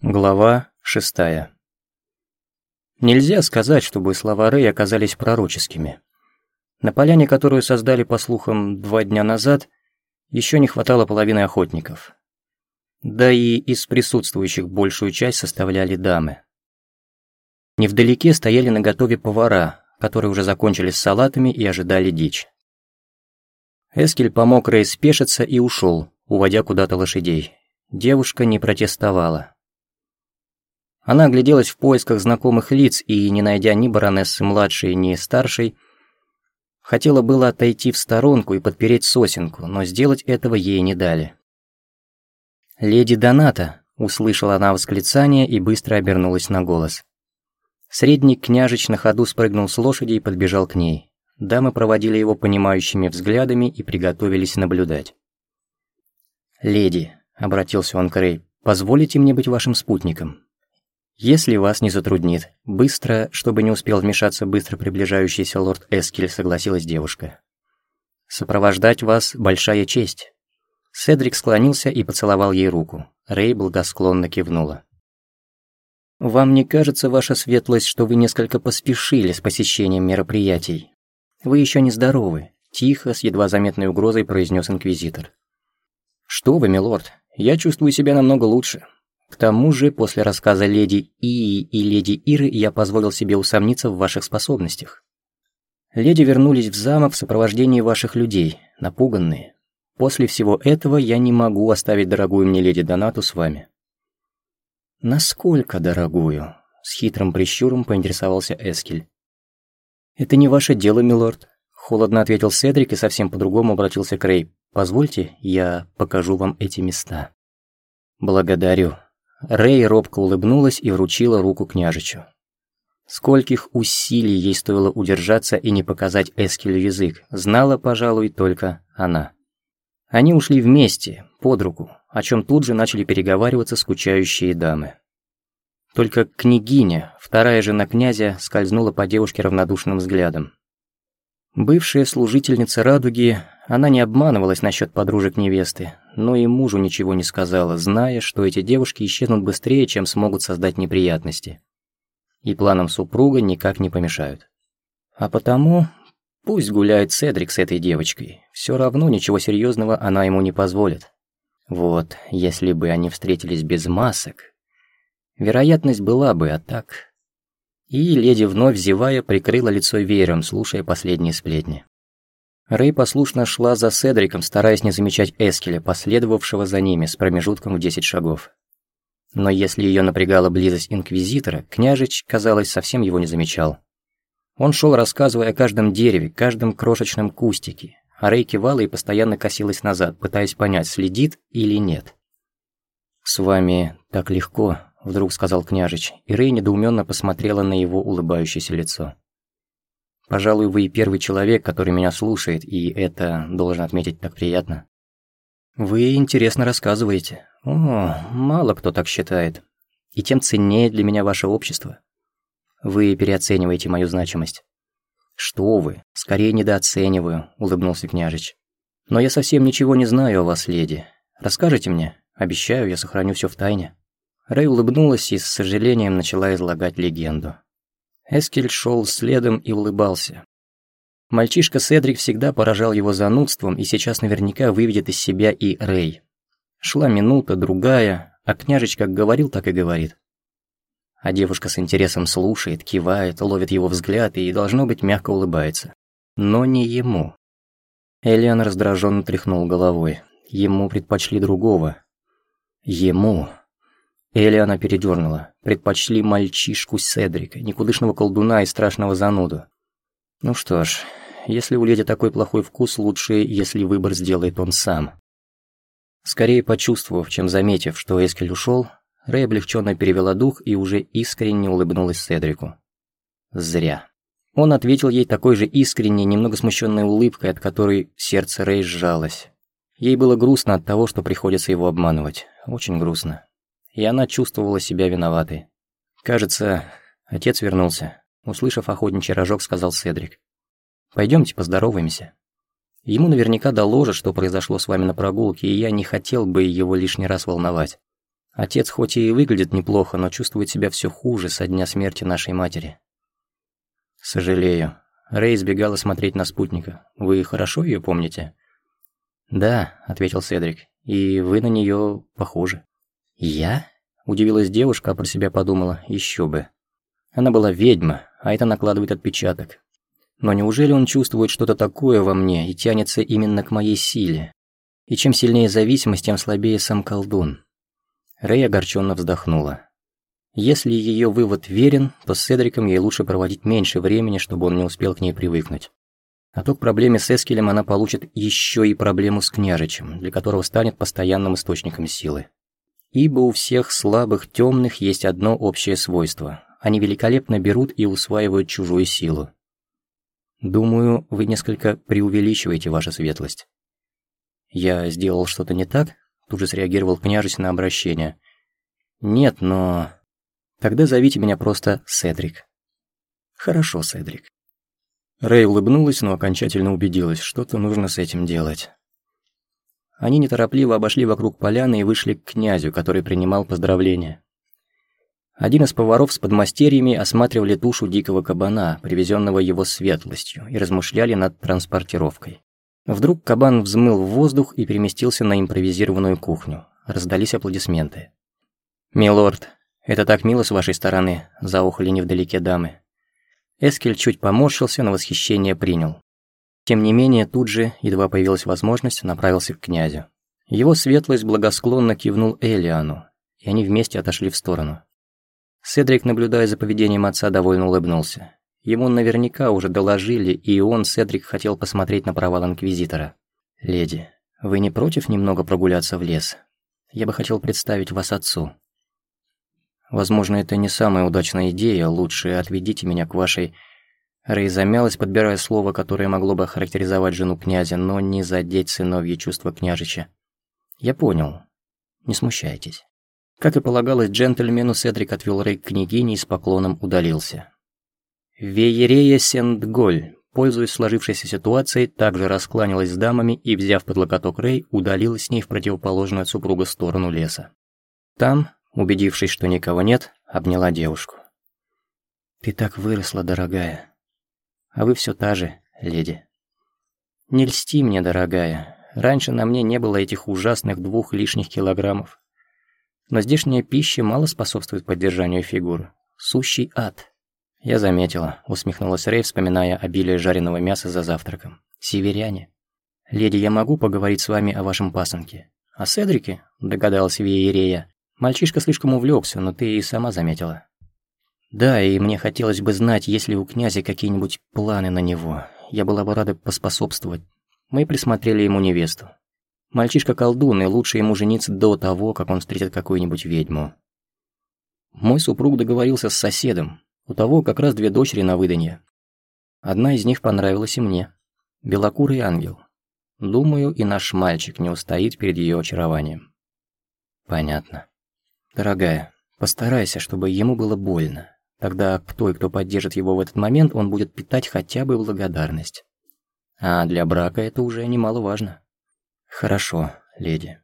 Глава шестая. Нельзя сказать, чтобы слова Рэй оказались пророческими. На поляне, которую создали, по слухам, два дня назад, еще не хватало половины охотников. Да и из присутствующих большую часть составляли дамы. Невдалеке стояли наготове повара, которые уже закончили с салатами и ожидали дичь. Эскель помог Рэй спешиться и ушел, уводя куда-то лошадей. Девушка не протестовала. Она огляделась в поисках знакомых лиц и, не найдя ни баронессы младшей, ни старшей, хотела было отойти в сторонку и подпереть сосенку, но сделать этого ей не дали. «Леди Доната!» — услышала она восклицание и быстро обернулась на голос. Средний княжич на ходу спрыгнул с лошади и подбежал к ней. Дамы проводили его понимающими взглядами и приготовились наблюдать. «Леди», — обратился он к Рэй, — «позволите мне быть вашим спутником?» «Если вас не затруднит, быстро, чтобы не успел вмешаться быстро приближающийся лорд Эскель», согласилась девушка. «Сопровождать вас – большая честь». Седрик склонился и поцеловал ей руку. Рэй благосклонно кивнула. «Вам не кажется, ваша светлость, что вы несколько поспешили с посещением мероприятий? Вы еще не здоровы», – тихо, с едва заметной угрозой произнес инквизитор. «Что вы, милорд, я чувствую себя намного лучше. К тому же, после рассказа леди Ии и леди Иры я позволил себе усомниться в ваших способностях. Леди вернулись в замок в сопровождении ваших людей, напуганные. После всего этого я не могу оставить дорогую мне леди Донату с вами». «Насколько дорогую?» — с хитрым прищуром поинтересовался Эскель. «Это не ваше дело, милорд», — холодно ответил Седрик и совсем по-другому обратился к Рэй. «Позвольте, я покажу вам эти места». «Благодарю», Рэй робко улыбнулась и вручила руку княжичу. Скольких усилий ей стоило удержаться и не показать Эскелю язык, знала, пожалуй, только она. Они ушли вместе, под руку, о чем тут же начали переговариваться скучающие дамы. Только княгиня, вторая жена князя, скользнула по девушке равнодушным взглядом. Бывшая служительница радуги, она не обманывалась насчет подружек невесты, но и мужу ничего не сказала, зная, что эти девушки исчезнут быстрее, чем смогут создать неприятности. И планам супруга никак не помешают. А потому пусть гуляет Седрик с этой девочкой, все равно ничего серьезного она ему не позволит. Вот, если бы они встретились без масок, вероятность была бы, а так... И леди вновь зевая прикрыла лицо веером, слушая последние сплетни. Рэй послушно шла за Седриком, стараясь не замечать Эскеля, последовавшего за ними с промежутком в десять шагов. Но если ее напрягала близость Инквизитора, княжич, казалось, совсем его не замечал. Он шел, рассказывая о каждом дереве, каждом крошечном кустике, а Рэй кивала и постоянно косилась назад, пытаясь понять, следит или нет. «С вами так легко», — вдруг сказал княжич, и Рэй недоуменно посмотрела на его улыбающееся лицо. Пожалуй, вы первый человек, который меня слушает, и это, должен отметить, так приятно. Вы интересно рассказываете. О, мало кто так считает. И тем ценнее для меня ваше общество. Вы переоцениваете мою значимость. Что вы, скорее недооцениваю, улыбнулся княжич. Но я совсем ничего не знаю о вас, леди. Расскажите мне? Обещаю, я сохраню все в тайне. Рэй улыбнулась и с сожалением начала излагать легенду. Эскель шел следом и улыбался. Мальчишка Седрик всегда поражал его занудством и сейчас наверняка выведет из себя и Рэй. Шла минута, другая, а княжич как говорил, так и говорит. А девушка с интересом слушает, кивает, ловит его взгляд и, должно быть, мягко улыбается. Но не ему. Элиан раздраженно тряхнул головой. Ему предпочли другого. Ему. Элиана передернула. Предпочли мальчишку Седрика, никудышного колдуна и страшного зануду. Ну что ж, если у леди такой плохой вкус, лучше, если выбор сделает он сам. Скорее почувствовав, чем заметив, что Эскель ушел, Рэй облегченно перевела дух и уже искренне улыбнулась Седрику. Зря. Он ответил ей такой же искренней, немного смущенной улыбкой, от которой сердце Рэй сжалось. Ей было грустно от того, что приходится его обманывать. Очень грустно и она чувствовала себя виноватой. «Кажется, отец вернулся», — услышав охотничий рожок, сказал Седрик. «Пойдемте поздороваемся. Ему наверняка доложат, что произошло с вами на прогулке, и я не хотел бы его лишний раз волновать». Отец хоть и выглядит неплохо, но чувствует себя все хуже со дня смерти нашей матери. Сожалею. Рэй избегала смотреть на спутника. Вы хорошо ее помните? Да, ответил Седрик. И вы на нее похожи. Я? Удивилась девушка, а про себя подумала, еще бы. Она была ведьма, а это накладывает отпечаток. Но неужели он чувствует что-то такое во мне и тянется именно к моей силе? И чем сильнее зависимость, тем слабее сам колдун. Рэй огорченно вздохнула. Если ее вывод верен, то с Седриком ей лучше проводить меньше времени, чтобы он не успел к ней привыкнуть. А то к проблеме с Эскелем она получит еще и проблему с княжичем, для которого станет постоянным источником силы. Ибо у всех слабых темных есть одно общее свойство. Они великолепно берут и усваивают чужую силу. Думаю, вы несколько преувеличиваете ваша светлость. Я сделал что-то не так? Тут же среагировал княжич на обращение. Нет, но... Тогда зовите меня просто Седрик. Хорошо, Седрик. Рэй улыбнулась, но окончательно убедилась, что-то нужно с этим делать. Они неторопливо обошли вокруг поляны и вышли к князю, который принимал поздравления. Один из поваров с подмастерьями осматривали тушу дикого кабана, привезенного его светлостью, и размышляли над транспортировкой. Вдруг кабан взмыл в воздух и переместился на импровизированную кухню. Раздались аплодисменты. «Милорд, это так мило с вашей стороны», – заухали невдалеке дамы. Эскель чуть поморщился, но восхищение принял. Тем не менее, тут же, едва появилась возможность, направился к князю. Его светлость благосклонно кивнул Элиану, и они вместе отошли в сторону. Седрик, наблюдая за поведением отца, довольно улыбнулся. Ему наверняка уже доложили, и он, Седрик, хотел посмотреть на провал Инквизитора. «Леди, вы не против немного прогуляться в лес? Я бы хотел представить вас отцу». «Возможно, это не самая удачная идея, лучше отведите меня к вашей...» Рэй замялась, подбирая слово, которое могло бы характеризовать жену князя, но не задеть сыновье чувства княжича. «Я понял. Не смущайтесь». Как и полагалось джентльмену, Седрик отвел Рэй к княгине и с поклоном удалился. Веерея Сендголь, пользуясь сложившейся ситуацией, также раскланялась с дамами и, взяв под локоток Рэй, удалилась с ней в противоположную от супруга сторону леса. Там, убедившись, что никого нет, обняла девушку. «Ты так выросла, дорогая. А вы все та же, леди. Не льсти мне, дорогая. Раньше на мне не было этих ужасных двух лишних килограммов. Но здешняя пища мало способствует поддержанию фигуры. Сущий ад. Я заметила, усмехнулась Рэй, вспоминая обилие жареного мяса за завтраком. Северяне. Леди, я могу поговорить с вами о вашем пасынке? О Седрике? Догадалась Виерея. Мальчишка слишком увлекся, но ты и сама заметила. Да, и мне хотелось бы знать, есть ли у князя какие-нибудь планы на него. Я была бы рада поспособствовать. Мы присмотрели ему невесту. Мальчишка колдун, и лучше ему жениться до того, как он встретит какую-нибудь ведьму. Мой супруг договорился с соседом. У того как раз две дочери на выданье. Одна из них понравилась и мне. Белокурый ангел. Думаю, и наш мальчик не устоит перед ее очарованием. Понятно. Дорогая, постарайся, чтобы ему было больно. Тогда к той, кто поддержит его в этот момент, он будет питать хотя бы благодарность. А для брака это уже немаловажно. «Хорошо, леди.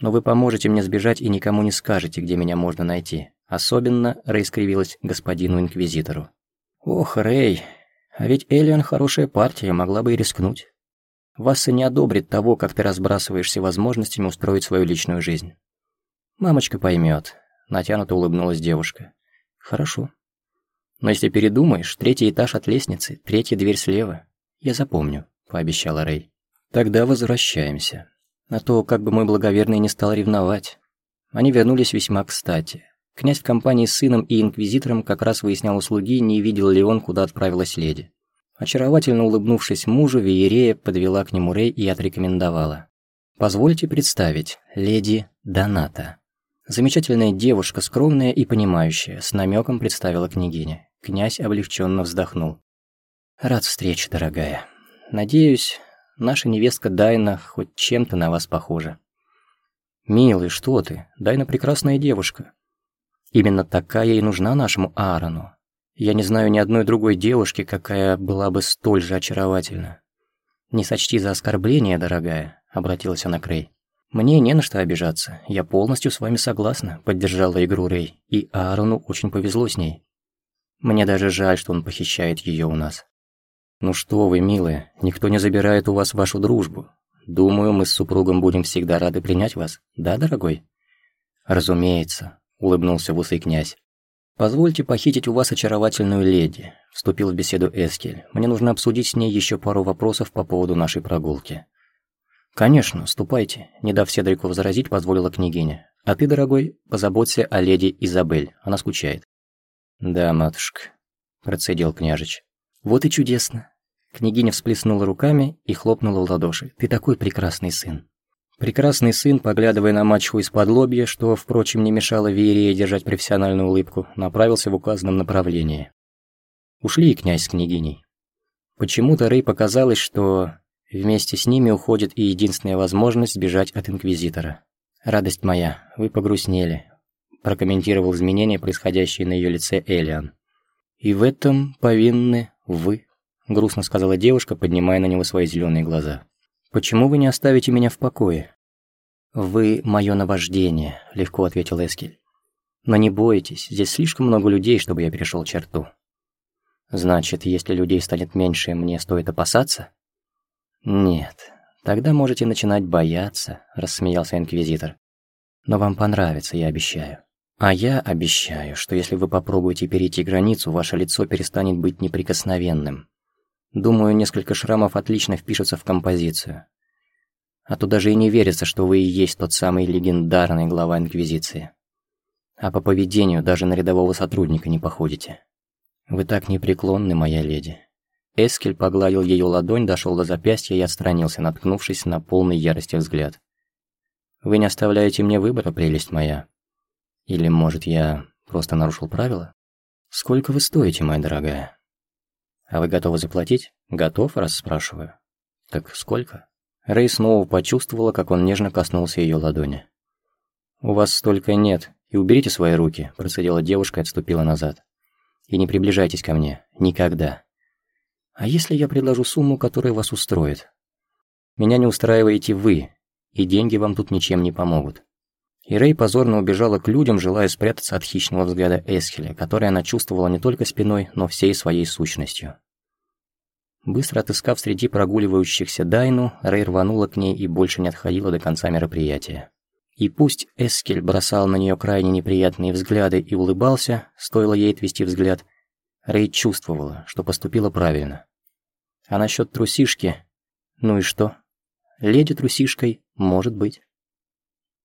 Но вы поможете мне сбежать и никому не скажете, где меня можно найти. Особенно, Рэй скривилась господину Инквизитору. Ох, Рэй, а ведь Элиан хорошая партия, могла бы и рискнуть. Васса не одобрит того, как ты разбрасываешься возможностями устроить свою личную жизнь. Мамочка поймет. Натянуто улыбнулась девушка. Хорошо. Но если передумаешь, третий этаж от лестницы, третья дверь слева. Я запомню, пообещала Рэй. Тогда возвращаемся. На то, как бы мой благоверный не стал ревновать. Они вернулись весьма кстати. Князь в компании с сыном и инквизитором как раз выяснял услуги, не видел ли он, куда отправилась леди. Очаровательно улыбнувшись мужу, Виерея подвела к нему Рей и отрекомендовала. «Позвольте представить, леди Доната». Замечательная девушка, скромная и понимающая, с намеком представила княгиня. Князь облегченно вздохнул. «Рад встрече, дорогая. Надеюсь, Наша невестка Дайна хоть чем-то на вас похожа. Милый, что ты? Дайна прекрасная девушка. Именно такая и нужна нашему Аарону. Я не знаю ни одной другой девушки, какая была бы столь же очаровательна. Не сочти за оскорбление, дорогая, обратилась она к Рэй. «Мне не на что обижаться. Я полностью с вами согласна», — поддержала игру Рэй. «И Аарону очень повезло с ней. Мне даже жаль, что он похищает ее у нас». «Ну что вы, милая, никто не забирает у вас вашу дружбу. Думаю, мы с супругом будем всегда рады принять вас. Да, дорогой?» «Разумеется», — улыбнулся в усы князь. «Позвольте похитить у вас очаровательную леди», — вступил в беседу Эскель. «Мне нужно обсудить с ней еще пару вопросов по поводу нашей прогулки». «Конечно, ступайте», — не дав Седрику возразить, позволила княгиня. «А ты, дорогой, позаботься о леди Изабель, она скучает». «Да, матушка», — процедил княжич. «Вот и чудесно». Княгиня всплеснула руками и хлопнула в ладоши. «Ты такой прекрасный сын». Прекрасный сын, поглядывая на мачеху из-под лобья, что, впрочем, не мешало Верее держать профессиональную улыбку, направился в указанном направлении. Ушли и князь с княгиней. Почему-то Рэй показалось, что Вместе с ними уходит и единственная возможность сбежать от Инквизитора. «Радость моя, вы погрустнели», – прокомментировал изменения, происходящие на ее лице Элиан. «И в этом повинны вы», – грустно сказала девушка, поднимая на него свои зеленые глаза. «Почему вы не оставите меня в покое?» «Вы – мое наваждение», – легко ответил Эскель. «Но не бойтесь, здесь слишком много людей, чтобы я перешел черту». «Значит, если людей станет меньше, мне стоит опасаться?» «Нет, тогда можете начинать бояться», – рассмеялся Инквизитор. «Но вам понравится, я обещаю. А я обещаю, что если вы попробуете перейти границу, ваше лицо перестанет быть неприкосновенным. Думаю, несколько шрамов отлично впишутся в композицию. А то даже и не верится, что вы и есть тот самый легендарный глава Инквизиции. А по поведению даже на рядового сотрудника не походите. Вы так непреклонны, моя леди». Эскель погладил ее ладонь, дошел до запястья и отстранился, наткнувшись на полный ярости взгляд. «Вы не оставляете мне выбора, прелесть моя? Или, может, я просто нарушил правила? Сколько вы стоите, моя дорогая? А вы готовы заплатить? Готов, раз спрашиваю. Так сколько?» Рэй снова почувствовала, как он нежно коснулся ее ладони. «У вас столько нет, и уберите свои руки», – процедила девушка и отступила назад. «И не приближайтесь ко мне. Никогда». А если я предложу сумму, которая вас устроит? Меня не устраиваете вы, и деньги вам тут ничем не помогут. И Рэй позорно убежала к людям, желая спрятаться от хищного взгляда Эсхеля, который она чувствовала не только спиной, но всей своей сущностью. Быстро отыскав среди прогуливающихся Дайну, Рэй рванула к ней и больше не отходила до конца мероприятия. И пусть Эскель бросал на нее крайне неприятные взгляды и улыбался, стоило ей отвести взгляд, Рэй чувствовала, что поступила правильно. А насчет трусишки... Ну и что? Леди трусишкой может быть.